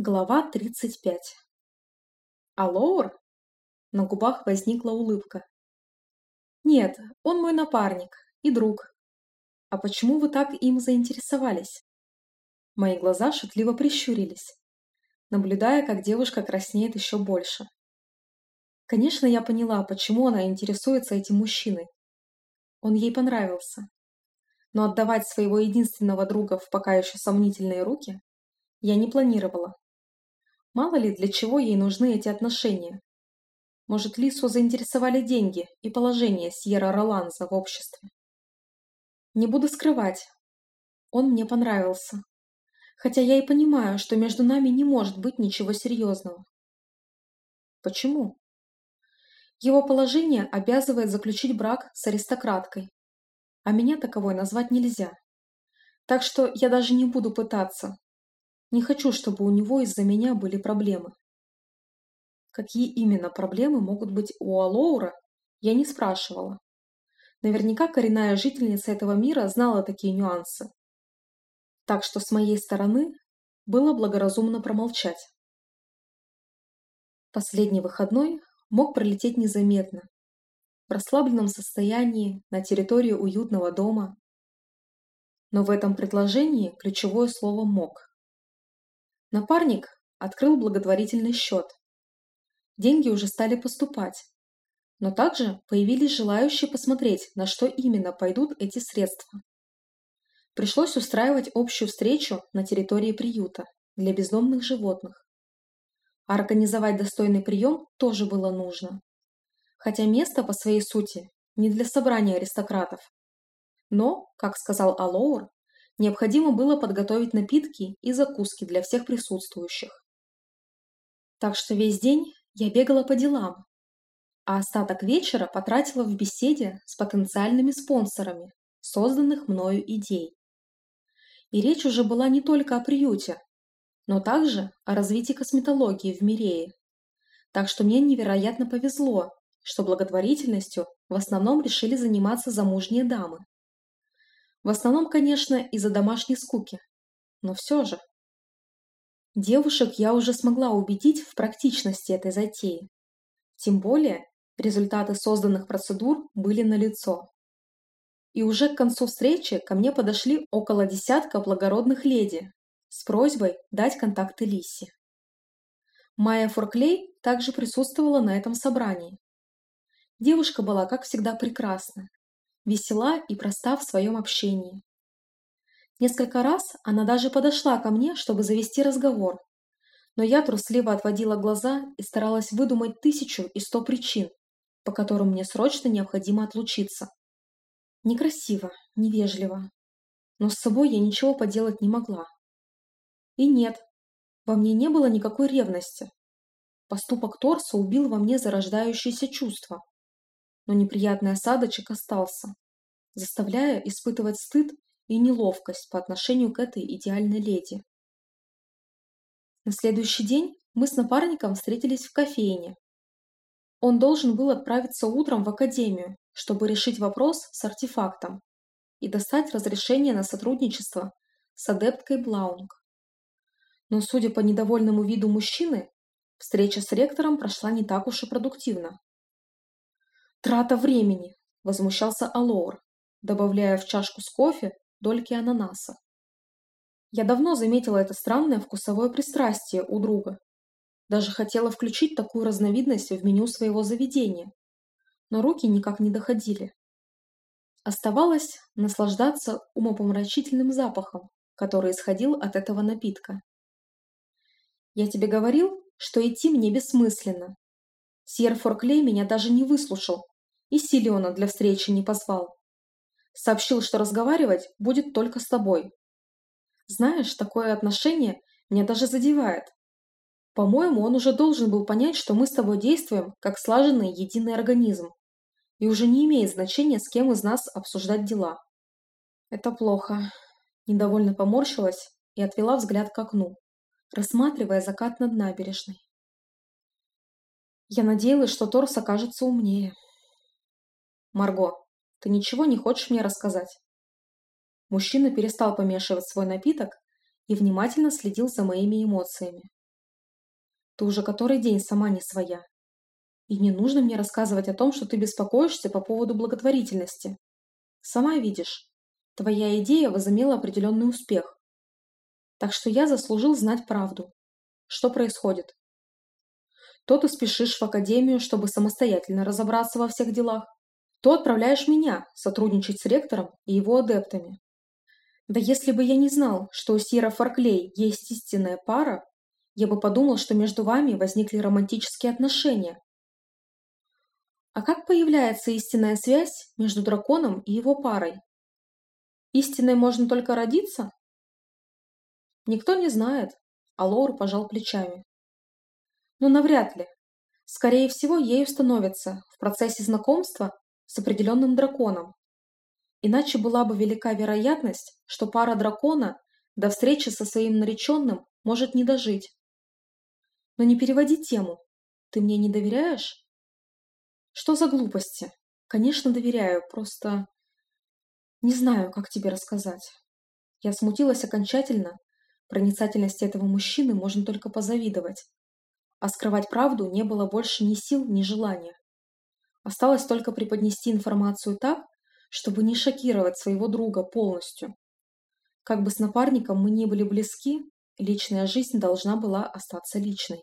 Глава 35 «А Лоур?» На губах возникла улыбка. «Нет, он мой напарник и друг. А почему вы так им заинтересовались?» Мои глаза шутливо прищурились, наблюдая, как девушка краснеет еще больше. Конечно, я поняла, почему она интересуется этим мужчиной. Он ей понравился. Но отдавать своего единственного друга в пока еще сомнительные руки я не планировала. Мало ли, для чего ей нужны эти отношения. Может, Лису заинтересовали деньги и положение Сьерра Роланза в обществе. Не буду скрывать, он мне понравился. Хотя я и понимаю, что между нами не может быть ничего серьезного. Почему? Его положение обязывает заключить брак с аристократкой, а меня таковой назвать нельзя. Так что я даже не буду пытаться, не хочу, чтобы у него из-за меня были проблемы. Какие именно проблемы могут быть у Алоура, я не спрашивала. Наверняка коренная жительница этого мира знала такие нюансы. Так что с моей стороны было благоразумно промолчать. Последний выходной мог пролететь незаметно, в расслабленном состоянии, на территории уютного дома. Но в этом предложении ключевое слово «мог». Напарник открыл благотворительный счет. Деньги уже стали поступать. Но также появились желающие посмотреть, на что именно пойдут эти средства. Пришлось устраивать общую встречу на территории приюта для бездомных животных. А организовать достойный прием тоже было нужно. Хотя место по своей сути не для собрания аристократов. Но, как сказал Алоур, Необходимо было подготовить напитки и закуски для всех присутствующих. Так что весь день я бегала по делам, а остаток вечера потратила в беседе с потенциальными спонсорами созданных мною идей. И речь уже была не только о приюте, но также о развитии косметологии в Мирее. Так что мне невероятно повезло, что благотворительностью в основном решили заниматься замужние дамы. В основном, конечно, из-за домашней скуки. Но все же. Девушек я уже смогла убедить в практичности этой затеи. Тем более, результаты созданных процедур были налицо. И уже к концу встречи ко мне подошли около десятка благородных леди с просьбой дать контакты Лисе. Майя Форклей также присутствовала на этом собрании. Девушка была, как всегда, прекрасна, весела и проста в своем общении. Несколько раз она даже подошла ко мне, чтобы завести разговор, но я трусливо отводила глаза и старалась выдумать тысячу и сто причин, по которым мне срочно необходимо отлучиться. Некрасиво, невежливо, но с собой я ничего поделать не могла. И нет, во мне не было никакой ревности. Поступок Торса убил во мне зарождающееся чувство, но неприятный осадочек остался, заставляя испытывать стыд и неловкость по отношению к этой идеальной леди. На следующий день мы с напарником встретились в кофейне. Он должен был отправиться утром в академию, чтобы решить вопрос с артефактом и достать разрешение на сотрудничество с адепткой Блаунг. Но, судя по недовольному виду мужчины, встреча с ректором прошла не так уж и продуктивно. «Трата времени!» – возмущался Алоур, добавляя в чашку с кофе дольки ананаса. Я давно заметила это странное вкусовое пристрастие у друга. Даже хотела включить такую разновидность в меню своего заведения, но руки никак не доходили. Оставалось наслаждаться умопомрачительным запахом, который исходил от этого напитка. «Я тебе говорил, что идти мне бессмысленно. Сьер Форклей меня даже не выслушал и Силиона для встречи не позвал. Сообщил, что разговаривать будет только с тобой. Знаешь, такое отношение меня даже задевает. По-моему, он уже должен был понять, что мы с тобой действуем как слаженный единый организм. И уже не имеет значения, с кем из нас обсуждать дела. Это плохо. Недовольно поморщилась и отвела взгляд к окну, рассматривая закат над набережной. Я надеялась, что Торс окажется умнее. Марго, ты ничего не хочешь мне рассказать?» Мужчина перестал помешивать свой напиток и внимательно следил за моими эмоциями. Ты уже который день сама не своя. И не нужно мне рассказывать о том, что ты беспокоишься по поводу благотворительности. Сама видишь, твоя идея возымела определенный успех. Так что я заслужил знать правду. Что происходит? То ты спешишь в академию, чтобы самостоятельно разобраться во всех делах, то отправляешь меня сотрудничать с ректором и его адептами. Да если бы я не знал, что у Сира Фарклей есть истинная пара, я бы подумал, что между вами возникли романтические отношения. А как появляется истинная связь между драконом и его парой? Истинной можно только родиться? Никто не знает, а Лоур пожал плечами. Но навряд ли. Скорее всего, ею становится в процессе знакомства с определенным драконом. Иначе была бы велика вероятность, что пара дракона до встречи со своим нареченным может не дожить. Но не переводи тему. Ты мне не доверяешь? Что за глупости? Конечно, доверяю, просто... Не знаю, как тебе рассказать. Я смутилась окончательно. Проницательности этого мужчины можно только позавидовать. А скрывать правду не было больше ни сил, ни желания. Осталось только преподнести информацию так, чтобы не шокировать своего друга полностью. Как бы с напарником мы ни были близки, личная жизнь должна была остаться личной.